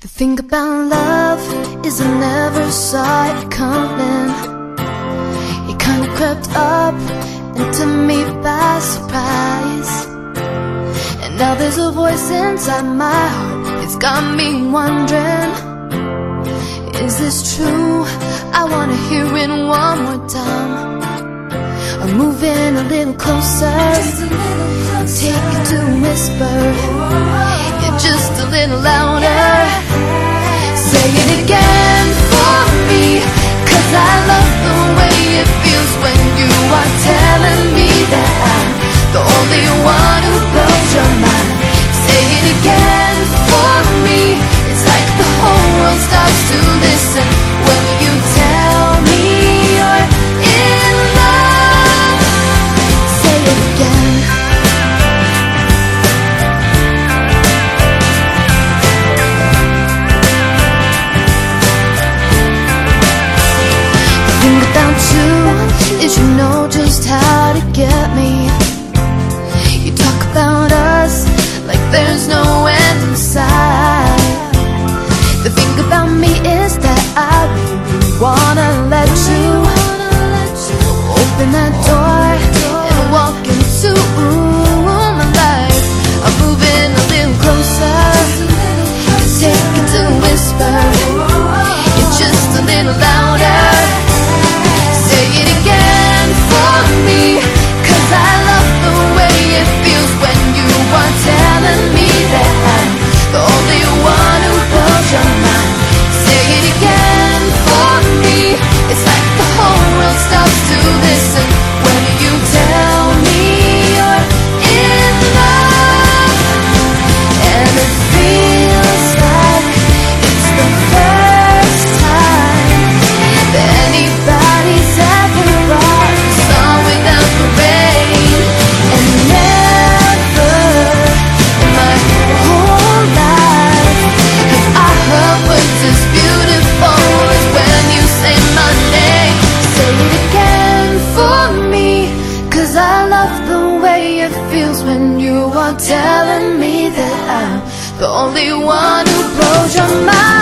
The thing about love is I never saw it coming. It kinda crept up into me by surprise. And now there's a voice inside my heart. It's got me wondering, is this true? I wanna hear it one more time. I'm moving a little closer. Take it to whisper. You're just is you know just how to get me. You talk about us like there's no end in sight. The thing about me is that I really wanna let you open that door it feels when you are telling me that I'm the only one who blows your mind.